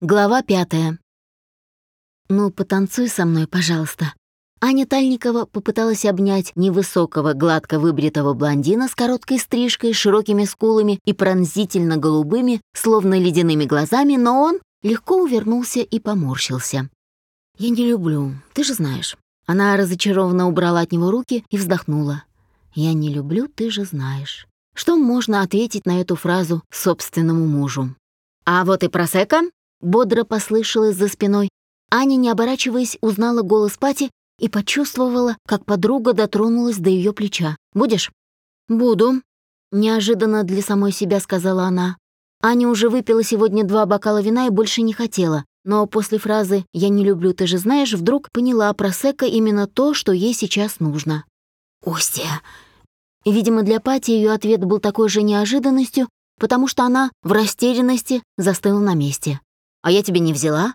Глава пятая. «Ну, потанцуй со мной, пожалуйста». Аня Тальникова попыталась обнять невысокого, гладко выбритого блондина с короткой стрижкой, широкими скулами и пронзительно голубыми, словно ледяными глазами, но он легко увернулся и поморщился. «Я не люблю, ты же знаешь». Она разочарованно убрала от него руки и вздохнула. «Я не люблю, ты же знаешь». Что можно ответить на эту фразу собственному мужу? «А вот и просека», Бодро послышалось за спиной. Аня, не оборачиваясь, узнала голос Пати и почувствовала, как подруга дотронулась до ее плеча. «Будешь?» «Буду», — неожиданно для самой себя сказала она. Аня уже выпила сегодня два бокала вина и больше не хотела, но после фразы «я не люблю, ты же знаешь» вдруг поняла про Сека именно то, что ей сейчас нужно. И, видимо, для Пати ее ответ был такой же неожиданностью, потому что она в растерянности застыла на месте. А я тебе не взяла?»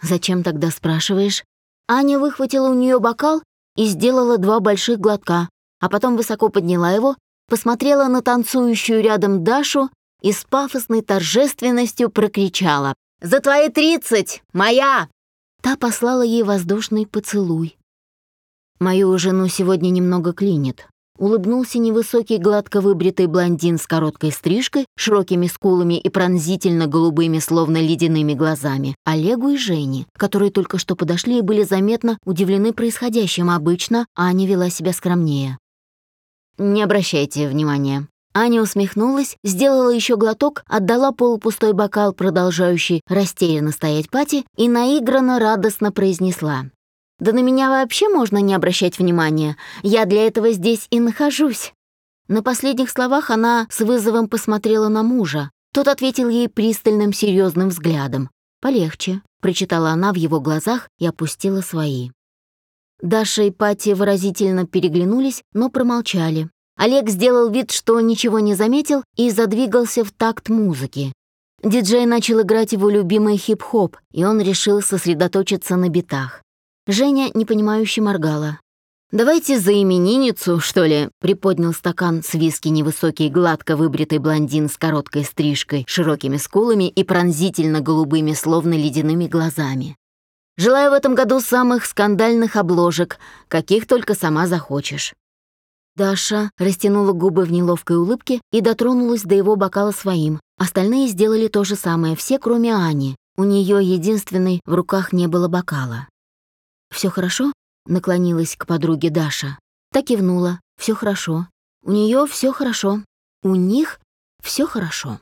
«Зачем тогда спрашиваешь?» Аня выхватила у нее бокал и сделала два больших глотка, а потом высоко подняла его, посмотрела на танцующую рядом Дашу и с пафосной торжественностью прокричала «За твои тридцать! Моя!» Та послала ей воздушный поцелуй. «Мою жену сегодня немного клинит», улыбнулся невысокий гладко выбритый блондин с короткой стрижкой, широкими скулами и пронзительно голубыми, словно ледяными глазами, Олегу и Жене, которые только что подошли и были заметно удивлены происходящим. Обычно Аня вела себя скромнее. «Не обращайте внимания». Аня усмехнулась, сделала еще глоток, отдала полупустой бокал, продолжающий растерянно стоять Пати, и наигранно радостно произнесла. Да на меня вообще можно не обращать внимания. Я для этого здесь и нахожусь». На последних словах она с вызовом посмотрела на мужа. Тот ответил ей пристальным серьезным взглядом. «Полегче», — прочитала она в его глазах и опустила свои. Даша и Пати выразительно переглянулись, но промолчали. Олег сделал вид, что ничего не заметил, и задвигался в такт музыки. Диджей начал играть его любимый хип-хоп, и он решил сосредоточиться на битах. Женя непонимающе моргала. «Давайте за именинницу, что ли?» — приподнял стакан с виски невысокий, гладко выбритый блондин с короткой стрижкой, широкими скулами и пронзительно голубыми, словно ледяными глазами. «Желаю в этом году самых скандальных обложек, каких только сама захочешь». Даша растянула губы в неловкой улыбке и дотронулась до его бокала своим. Остальные сделали то же самое, все, кроме Ани. У нее единственной в руках не было бокала. Все хорошо?» — наклонилась к подруге Даша. Так кивнула. Все хорошо. У нее все хорошо. У них все хорошо.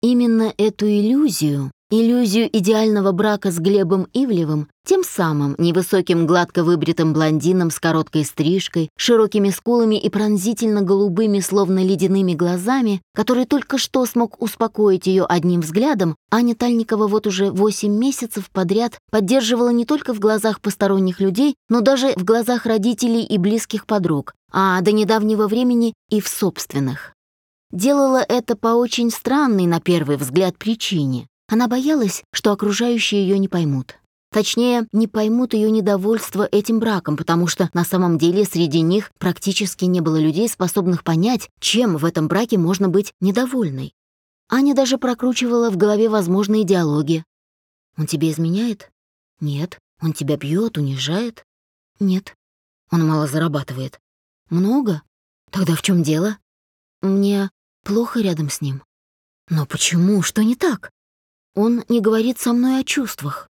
Именно эту иллюзию Иллюзию идеального брака с Глебом Ивлевым, тем самым невысоким гладко выбритым блондином с короткой стрижкой, широкими скулами и пронзительно голубыми, словно ледяными глазами, который только что смог успокоить ее одним взглядом, Аня Тальникова вот уже восемь месяцев подряд поддерживала не только в глазах посторонних людей, но даже в глазах родителей и близких подруг, а до недавнего времени и в собственных. Делала это по очень странной, на первый взгляд, причине. Она боялась, что окружающие ее не поймут. Точнее, не поймут ее недовольство этим браком, потому что на самом деле среди них практически не было людей, способных понять, чем в этом браке можно быть недовольной. Аня даже прокручивала в голове возможные диалоги. «Он тебе изменяет?» «Нет». «Он тебя бьет, унижает?» «Нет». «Он мало зарабатывает?» «Много?» «Тогда в чем дело?» «Мне плохо рядом с ним». «Но почему? Что не так?» Он не говорит со мной о чувствах.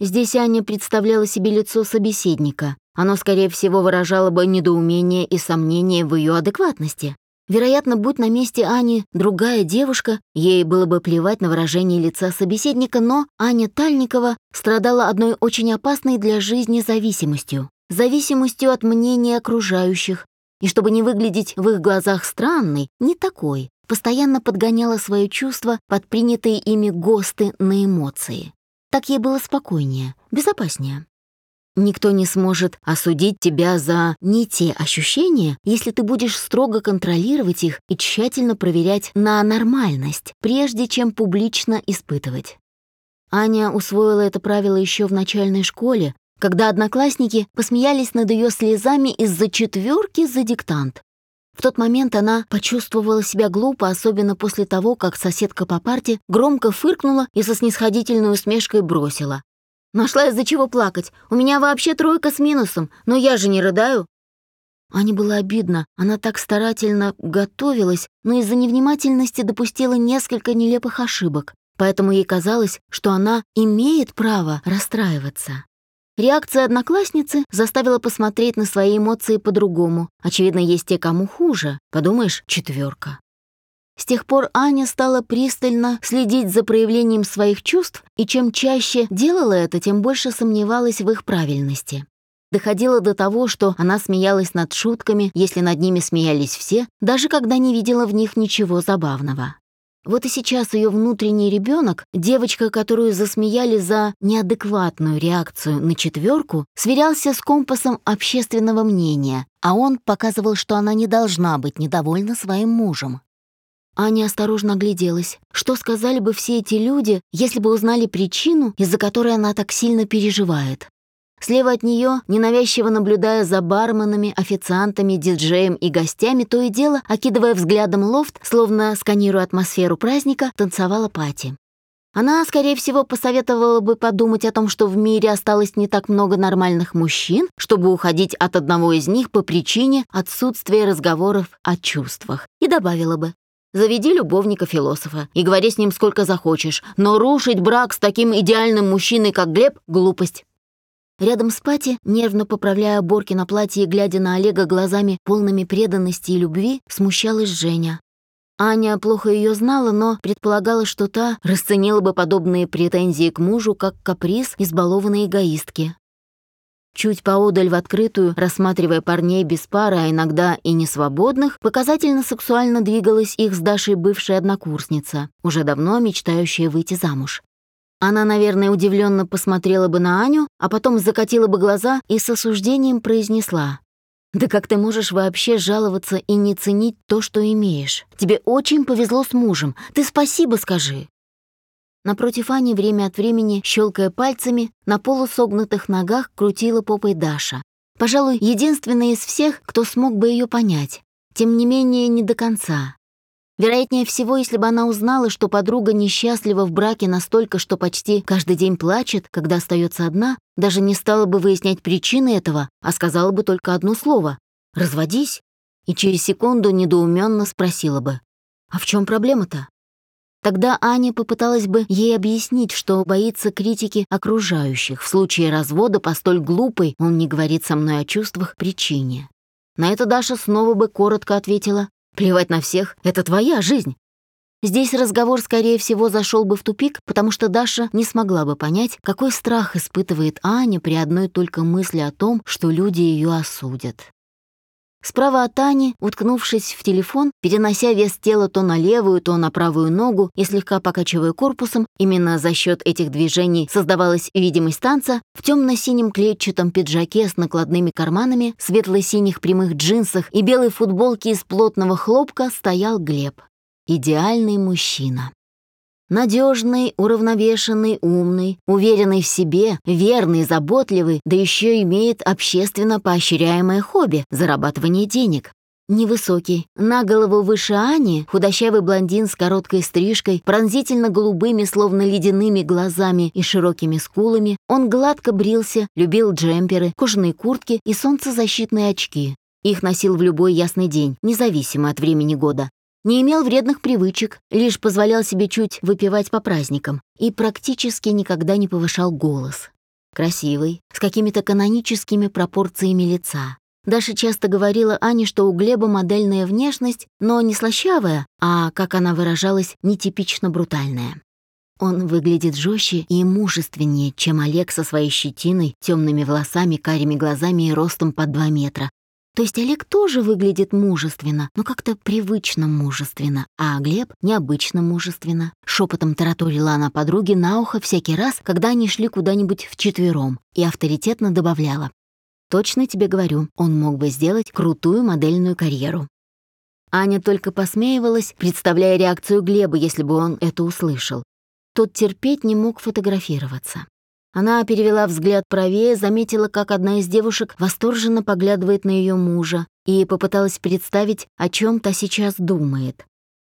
Здесь Аня представляла себе лицо собеседника. Оно, скорее всего, выражало бы недоумение и сомнение в ее адекватности. Вероятно, будь на месте Ани другая девушка, ей было бы плевать на выражение лица собеседника, но Аня Тальникова страдала одной очень опасной для жизни зависимостью. Зависимостью от мнения окружающих. И чтобы не выглядеть в их глазах странной, не такой, постоянно подгоняла свое чувство под принятые ими ГОСТы на эмоции. Так ей было спокойнее, безопаснее. Никто не сможет осудить тебя за не те ощущения, если ты будешь строго контролировать их и тщательно проверять на нормальность, прежде чем публично испытывать. Аня усвоила это правило еще в начальной школе, когда одноклассники посмеялись над ее слезами из-за четверки за диктант. В тот момент она почувствовала себя глупо, особенно после того, как соседка по парте громко фыркнула и со снисходительной усмешкой бросила. «Нашла из-за чего плакать. У меня вообще тройка с минусом, но я же не рыдаю». Ане было обидно, она так старательно готовилась, но из-за невнимательности допустила несколько нелепых ошибок, поэтому ей казалось, что она имеет право расстраиваться. Реакция одноклассницы заставила посмотреть на свои эмоции по-другому. Очевидно, есть те, кому хуже. Подумаешь, четверка. С тех пор Аня стала пристально следить за проявлением своих чувств, и чем чаще делала это, тем больше сомневалась в их правильности. Доходило до того, что она смеялась над шутками, если над ними смеялись все, даже когда не видела в них ничего забавного. Вот и сейчас ее внутренний ребенок, девочка, которую засмеяли за неадекватную реакцию на четверку, сверялся с компасом общественного мнения, а он показывал, что она не должна быть недовольна своим мужем. Аня осторожно огляделась. Что сказали бы все эти люди, если бы узнали причину, из-за которой она так сильно переживает? Слева от нее, ненавязчиво наблюдая за барменами, официантами, диджеем и гостями, то и дело, окидывая взглядом лофт, словно сканируя атмосферу праздника, танцевала Пати. Она, скорее всего, посоветовала бы подумать о том, что в мире осталось не так много нормальных мужчин, чтобы уходить от одного из них по причине отсутствия разговоров о чувствах, и добавила бы Заведи любовника-философа и говори с ним сколько захочешь, но рушить брак с таким идеальным мужчиной, как Глеб, — глупость. Рядом с Пати, нервно поправляя оборки на платье и глядя на Олега глазами полными преданности и любви, смущалась Женя. Аня плохо ее знала, но предполагала, что та расценила бы подобные претензии к мужу как каприз избалованной эгоистки. Чуть поодаль в открытую, рассматривая парней без пары, а иногда и несвободных, показательно сексуально двигалась их с Дашей бывшая однокурсница, уже давно мечтающая выйти замуж. Она, наверное, удивленно посмотрела бы на Аню, а потом закатила бы глаза и с осуждением произнесла. «Да как ты можешь вообще жаловаться и не ценить то, что имеешь? Тебе очень повезло с мужем. Ты спасибо скажи». Напротив Ани время от времени, щелкая пальцами, на полусогнутых ногах крутила попой Даша. Пожалуй, единственная из всех, кто смог бы ее понять. Тем не менее, не до конца. Вероятнее всего, если бы она узнала, что подруга несчастлива в браке настолько, что почти каждый день плачет, когда остается одна, даже не стала бы выяснять причины этого, а сказала бы только одно слово — «разводись», и через секунду недоуменно спросила бы «А в чем проблема-то?» Тогда Аня попыталась бы ей объяснить, что боится критики окружающих в случае развода по столь глупой, он не говорит со мной о чувствах, причине. На это Даша снова бы коротко ответила Плевать на всех, это твоя жизнь. Здесь разговор, скорее всего, зашел бы в тупик, потому что Даша не смогла бы понять, какой страх испытывает Аня при одной только мысли о том, что люди ее осудят. Справа от Ани, уткнувшись в телефон, перенося вес тела то на левую, то на правую ногу и слегка покачивая корпусом, именно за счет этих движений создавалась видимость танца, в темно-синем клетчатом пиджаке с накладными карманами, светло-синих прямых джинсах и белой футболке из плотного хлопка стоял Глеб. Идеальный мужчина. Надежный, уравновешенный, умный, уверенный в себе, верный, заботливый, да еще имеет общественно поощряемое хобби — зарабатывание денег. Невысокий, на голову выше Ани, худощавый блондин с короткой стрижкой, пронзительно голубыми, словно ледяными глазами и широкими скулами, он гладко брился, любил джемперы, кожаные куртки и солнцезащитные очки. Их носил в любой ясный день, независимо от времени года не имел вредных привычек, лишь позволял себе чуть выпивать по праздникам и практически никогда не повышал голос. Красивый, с какими-то каноническими пропорциями лица. Даша часто говорила Ане, что у Глеба модельная внешность, но не слащавая, а, как она выражалась, нетипично брутальная. Он выглядит жестче и мужественнее, чем Олег со своей щетиной, темными волосами, карими глазами и ростом под два метра, то есть Олег тоже выглядит мужественно, но как-то привычно мужественно, а Глеб необычно мужественно. Шепотом тараторила она подруге на ухо всякий раз, когда они шли куда-нибудь вчетвером, и авторитетно добавляла. «Точно тебе говорю, он мог бы сделать крутую модельную карьеру». Аня только посмеивалась, представляя реакцию Глеба, если бы он это услышал. Тот терпеть не мог фотографироваться. Она перевела взгляд правее, заметила, как одна из девушек восторженно поглядывает на ее мужа, и попыталась представить, о чем та сейчас думает.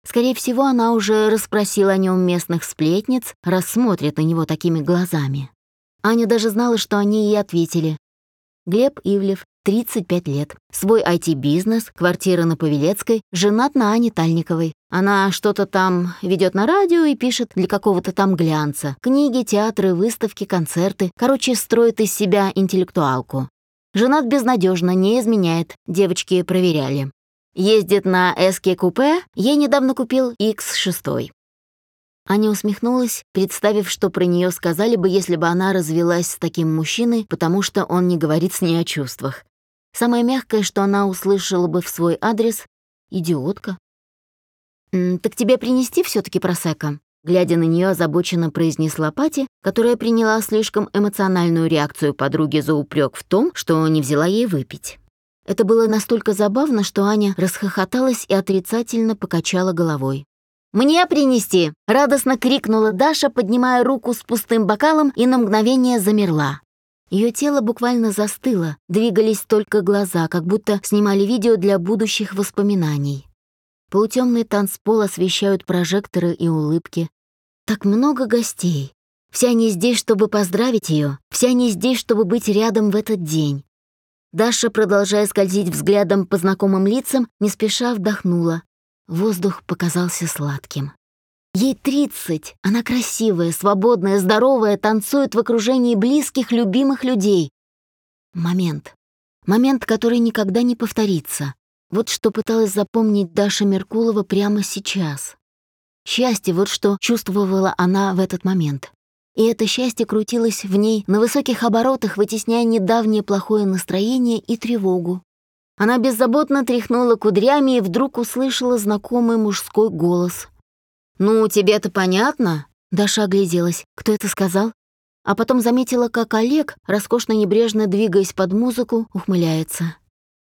Скорее всего, она уже расспросила о нем местных сплетниц, рассмотрит на него такими глазами. Аня даже знала, что они ей ответили. Глеб Ивлев, 35 лет, свой IT-бизнес, квартира на Павелецкой, женат на Ане Тальниковой. Она что-то там ведет на радио и пишет для какого-то там глянца. Книги, театры, выставки, концерты. Короче, строит из себя интеллектуалку. Женат безнадежно, не изменяет, девочки проверяли. Ездит на СК-купе, ей недавно купил X6. Аня усмехнулась, представив, что про нее сказали бы, если бы она развелась с таким мужчиной, потому что он не говорит с ней о чувствах. Самое мягкое, что она услышала бы в свой адрес — идиотка. «Так тебе принести все таки просека?» Глядя на нее, озабоченно произнесла Пати, которая приняла слишком эмоциональную реакцию подруги за упрек в том, что не взяла ей выпить. Это было настолько забавно, что Аня расхохоталась и отрицательно покачала головой. «Мне принести!» — радостно крикнула Даша, поднимая руку с пустым бокалом и на мгновение замерла. Ее тело буквально застыло, двигались только глаза, как будто снимали видео для будущих воспоминаний. Полутемный танцпол освещают прожекторы и улыбки. Так много гостей. Все они здесь, чтобы поздравить ее, все они здесь, чтобы быть рядом в этот день. Даша, продолжая скользить взглядом по знакомым лицам, не спеша вдохнула. Воздух показался сладким. Ей тридцать, она красивая, свободная, здоровая, танцует в окружении близких, любимых людей. Момент. Момент, который никогда не повторится. Вот что пыталась запомнить Даша Меркулова прямо сейчас. Счастье, вот что чувствовала она в этот момент. И это счастье крутилось в ней на высоких оборотах, вытесняя недавнее плохое настроение и тревогу. Она беззаботно тряхнула кудрями и вдруг услышала знакомый мужской голос. «Ну, тебе-то понятно?» Даша огляделась. «Кто это сказал?» А потом заметила, как Олег, роскошно небрежно двигаясь под музыку, ухмыляется.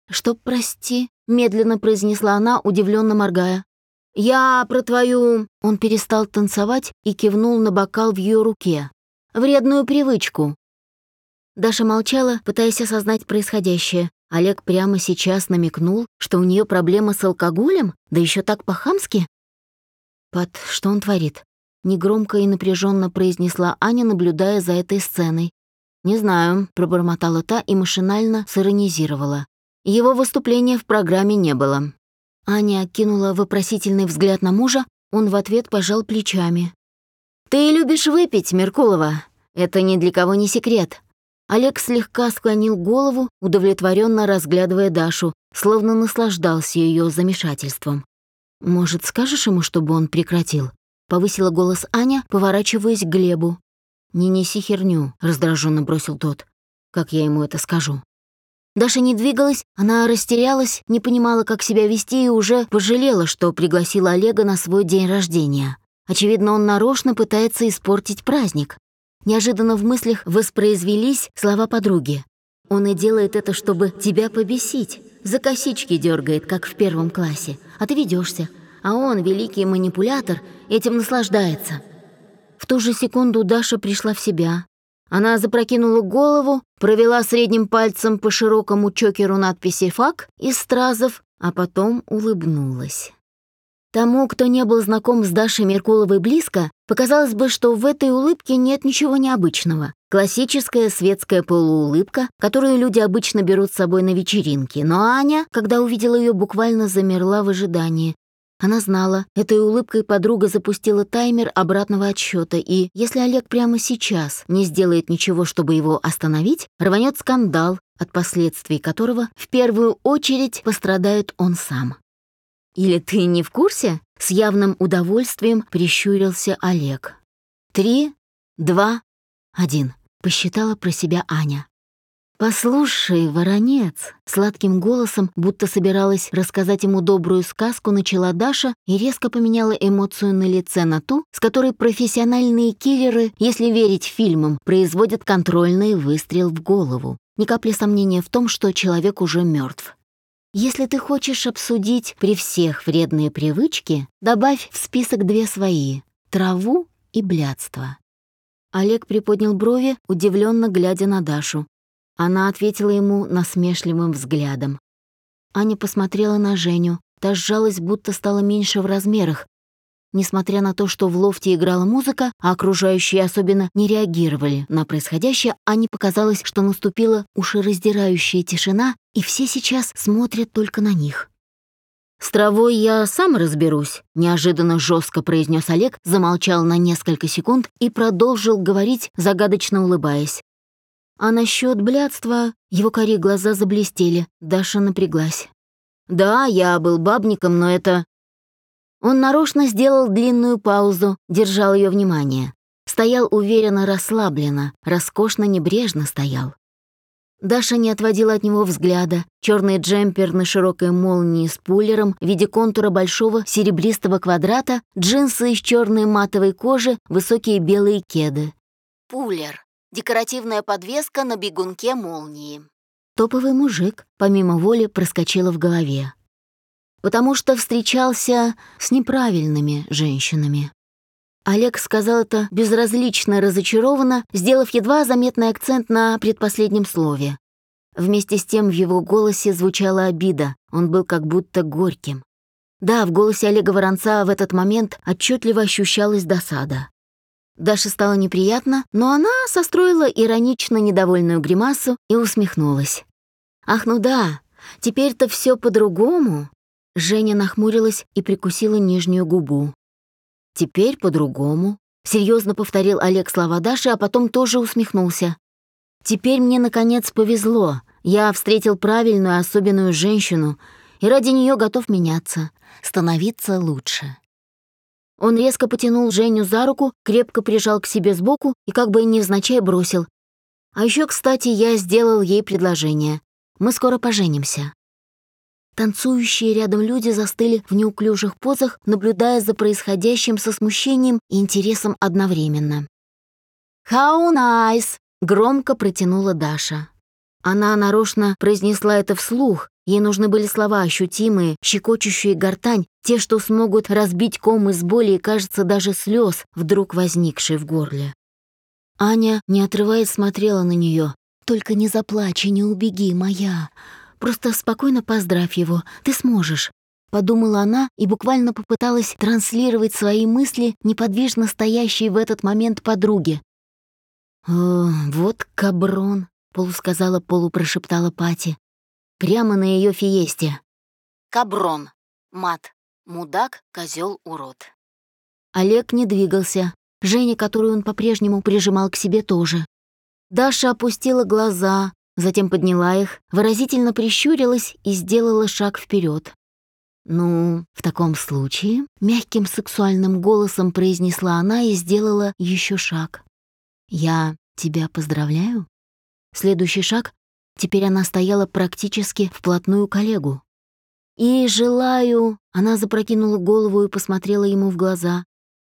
«Что, прости?» — медленно произнесла она, удивленно моргая. «Я про твою...» Он перестал танцевать и кивнул на бокал в ее руке. «Вредную привычку». Даша молчала, пытаясь осознать происходящее. Олег прямо сейчас намекнул, что у нее проблема с алкоголем, да еще так по-хамски. «Пат, что он творит?» Негромко и напряженно произнесла Аня, наблюдая за этой сценой. «Не знаю», — пробормотала та и машинально сиронизировала. Его выступления в программе не было. Аня кинула вопросительный взгляд на мужа, он в ответ пожал плечами. «Ты любишь выпить, Меркулова. Это ни для кого не секрет». Олег слегка склонил голову, удовлетворенно разглядывая Дашу, словно наслаждался ее замешательством. «Может, скажешь ему, чтобы он прекратил?» — повысила голос Аня, поворачиваясь к Глебу. «Не неси херню», — раздраженно бросил тот. «Как я ему это скажу?» Даша не двигалась, она растерялась, не понимала, как себя вести и уже пожалела, что пригласила Олега на свой день рождения. Очевидно, он нарочно пытается испортить праздник. Неожиданно в мыслях воспроизвелись слова подруги. «Он и делает это, чтобы тебя побесить. За косички дергает, как в первом классе, а ты ведешься, а он, великий манипулятор, этим наслаждается». В ту же секунду Даша пришла в себя. Она запрокинула голову, провела средним пальцем по широкому чокеру надписи «ФАК» из стразов, а потом улыбнулась. Тому, кто не был знаком с Дашей Меркуловой близко, показалось бы, что в этой улыбке нет ничего необычного. Классическая светская полуулыбка, которую люди обычно берут с собой на вечеринки. Но Аня, когда увидела ее, буквально замерла в ожидании. Она знала, этой улыбкой подруга запустила таймер обратного отсчета, и если Олег прямо сейчас не сделает ничего, чтобы его остановить, рванет скандал, от последствий которого в первую очередь пострадает он сам. Или ты не в курсе?» — с явным удовольствием прищурился Олег. «Три, два, один», — посчитала про себя Аня. «Послушай, воронец!» — сладким голосом, будто собиралась рассказать ему добрую сказку, начала Даша и резко поменяла эмоцию на лице на ту, с которой профессиональные киллеры, если верить фильмам, производят контрольный выстрел в голову. Ни капли сомнения в том, что человек уже мертв. Если ты хочешь обсудить при всех вредные привычки, добавь в список две свои — траву и блядство. Олег приподнял брови, удивленно глядя на Дашу. Она ответила ему насмешливым взглядом. Аня посмотрела на Женю. Та сжалась, будто стала меньше в размерах. Несмотря на то, что в лофте играла музыка, а окружающие особенно не реагировали на происходящее, Ане показалось, что наступила ушераздирающая тишина, и все сейчас смотрят только на них. «С травой я сам разберусь», — неожиданно жестко произнес Олег, замолчал на несколько секунд и продолжил говорить, загадочно улыбаясь. А насчет блядства его кори глаза заблестели, Даша напряглась. «Да, я был бабником, но это...» Он нарочно сделал длинную паузу, держал ее внимание. Стоял уверенно, расслабленно, роскошно небрежно стоял. Даша не отводила от него взгляда. Черный джемпер на широкой молнии с пулером в виде контура большого серебристого квадрата, джинсы из черной матовой кожи, высокие белые кеды. Пулер Декоративная подвеска на бегунке молнии. Топовый мужик, помимо воли, проскочила в голове. Потому что встречался с неправильными женщинами. Олег сказал это безразлично разочарованно, сделав едва заметный акцент на предпоследнем слове. Вместе с тем в его голосе звучала обида, он был как будто горьким. Да, в голосе Олега Воронца в этот момент отчетливо ощущалась досада. Даше стало неприятно, но она состроила иронично недовольную гримасу и усмехнулась. «Ах, ну да, теперь-то все по-другому». Женя нахмурилась и прикусила нижнюю губу. «Теперь по-другому», — серьезно повторил Олег слова Даши, а потом тоже усмехнулся. «Теперь мне, наконец, повезло. Я встретил правильную, особенную женщину, и ради нее готов меняться, становиться лучше». Он резко потянул Женю за руку, крепко прижал к себе сбоку и как бы невзначай бросил. А еще, кстати, я сделал ей предложение. Мы скоро поженимся. Танцующие рядом люди застыли в неуклюжих позах, наблюдая за происходящим со смущением и интересом одновременно. «How nice!» — громко протянула Даша. Она нарочно произнесла это вслух, Ей нужны были слова ощутимые, щекочущие гортань, те, что смогут разбить ком из боли и, кажется, даже слез, вдруг возникшие в горле. Аня, не отрываясь, смотрела на нее. «Только не заплачь и не убеги, моя. Просто спокойно поздравь его, ты сможешь». Подумала она и буквально попыталась транслировать свои мысли неподвижно стоящей в этот момент подруге. «О, вот каброн», — полусказала, полупрошептала Пати. Прямо на ее фиесте. Каброн. Мат. Мудак, козел, урод. Олег не двигался. Женя, которую он по-прежнему прижимал к себе, тоже. Даша опустила глаза, затем подняла их, выразительно прищурилась и сделала шаг вперед. «Ну, в таком случае», — мягким сексуальным голосом произнесла она и сделала еще шаг. «Я тебя поздравляю». Следующий шаг Теперь она стояла практически вплотную к Олегу. «И желаю...» — она запрокинула голову и посмотрела ему в глаза.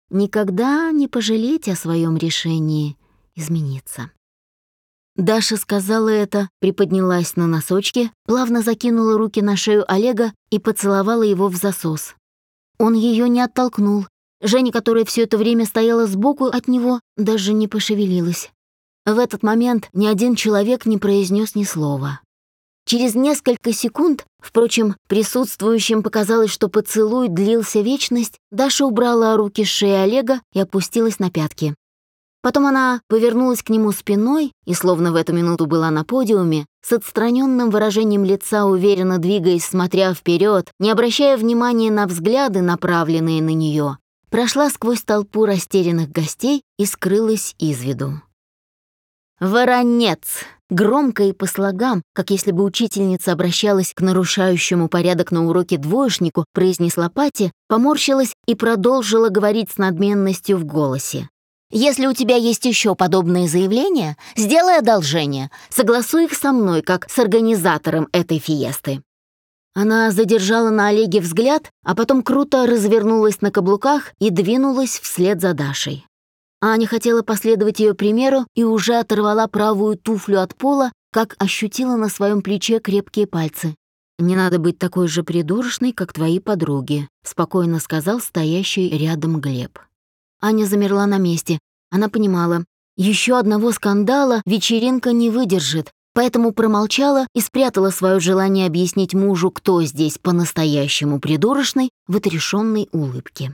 «Никогда не пожалеть о своем решении измениться». Даша сказала это, приподнялась на носочки, плавно закинула руки на шею Олега и поцеловала его в засос. Он ее не оттолкнул. Женя, которая все это время стояла сбоку от него, даже не пошевелилась. В этот момент ни один человек не произнес ни слова. Через несколько секунд, впрочем, присутствующим показалось, что поцелуй длился вечность, Даша убрала руки с шеи Олега и опустилась на пятки. Потом она повернулась к нему спиной и, словно в эту минуту была на подиуме, с отстраненным выражением лица, уверенно двигаясь, смотря вперед, не обращая внимания на взгляды, направленные на нее, прошла сквозь толпу растерянных гостей и скрылась из виду. «Воронец!» Громко и по слогам, как если бы учительница обращалась к нарушающему порядок на уроке двоечнику, произнесла Пати, поморщилась и продолжила говорить с надменностью в голосе. «Если у тебя есть еще подобные заявления, сделай одолжение, согласуй их со мной, как с организатором этой фиесты». Она задержала на Олеге взгляд, а потом круто развернулась на каблуках и двинулась вслед за Дашей. Аня хотела последовать ее примеру и уже оторвала правую туфлю от пола, как ощутила на своем плече крепкие пальцы. «Не надо быть такой же придурочной, как твои подруги», спокойно сказал стоящий рядом Глеб. Аня замерла на месте. Она понимала, еще одного скандала вечеринка не выдержит, поэтому промолчала и спрятала свое желание объяснить мужу, кто здесь по-настоящему придурочной, в отрешенной улыбке.